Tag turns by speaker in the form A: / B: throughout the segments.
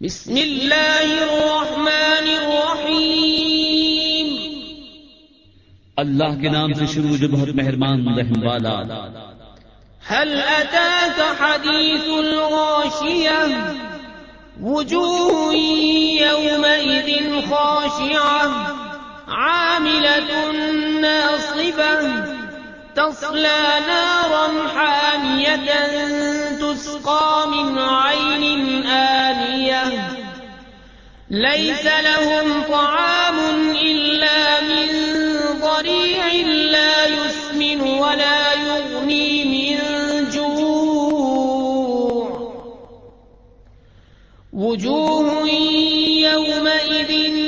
A: بسم الله الرحمن الرحيم
B: اللہ کے نام سے شروع جو بہت مہربان رحم والا۔
A: هل أتاك حديث الغاشية وجوه يومئذ خاشعة عاملة ناصبة تصلى نارا حامية تسقى من عين آنية. ليس لهم طعام إلا من ضريع لا يسمن ولا يغني من جوع. وجوه يومئذ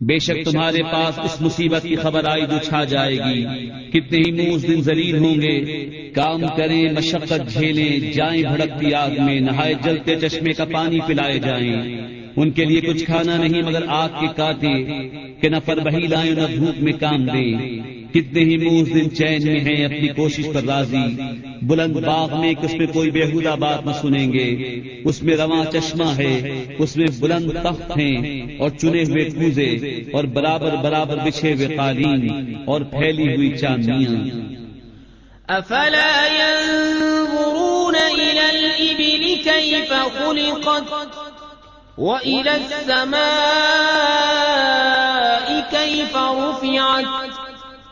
B: بے شک تمہارے پاس اس مصیبت کی خبر آئی جو چھا جائے گی۔ کتنے ہی منہ اس دن ذلیل ہوں گے۔ کام کریں، مشقت جھیلیں، جائیں بھڑکتی آگ میں، نہائے جلتے چشمے کا پانی پلائے جائیں۔ ان کے لیے کچھ کھانا نہیں مگر آگ کے کاتے کہ نہ پر بہی لائیں نہ دھوپ میں کام دیں۔ کتنے ہی منہ دن چین میں ہیں، اپنی کوشش پر راضی۔ بلند باغ میں اس میں کوئی بےحودہ بات نہ سنیں گے۔ اس میں رواں چشمہ ہے، اس میں بلند تخت ہیں اور چنے ہوئے کوزے اور برابر برابر بچھے ہوئے قالین اور پھیلی ہوئی چاندیاں۔
A: أفلا ينظرون إلى الإبل كيف خلقت وإلى السماء كيف رفعت؟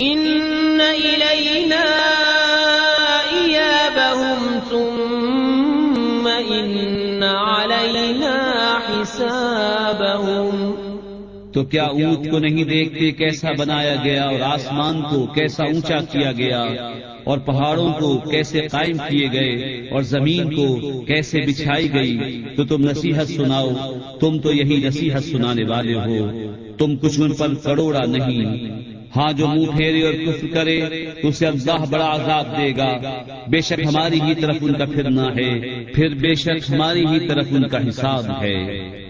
A: إن إلينا إيابهم ثم إن علينا حسابهم
B: تو کیا اونٹ کو نہیں دیکھتے کیسا بنایا گیا اور آسمان کو کیسا اونچا کیا گیا اور پہاڑوں کو کیسے قائم کیے گئے اور زمین کو کیسے بچھائی گئی؟ تو تم نصیحت سناؤ، تم تو یہی نصیحت سنانے والے ہو۔ تم کچھ ان پر کروڑا نہیں۔ ہاں جو منہ پھیرے اور کفر کرے، تو اسے اللہ بڑا عذاب دے گا۔ بے شک ہماری ہی طرف ان کا پھرنا ہے۔ پھر بے شک ہماری ہی طرف ان کا حساب ہے۔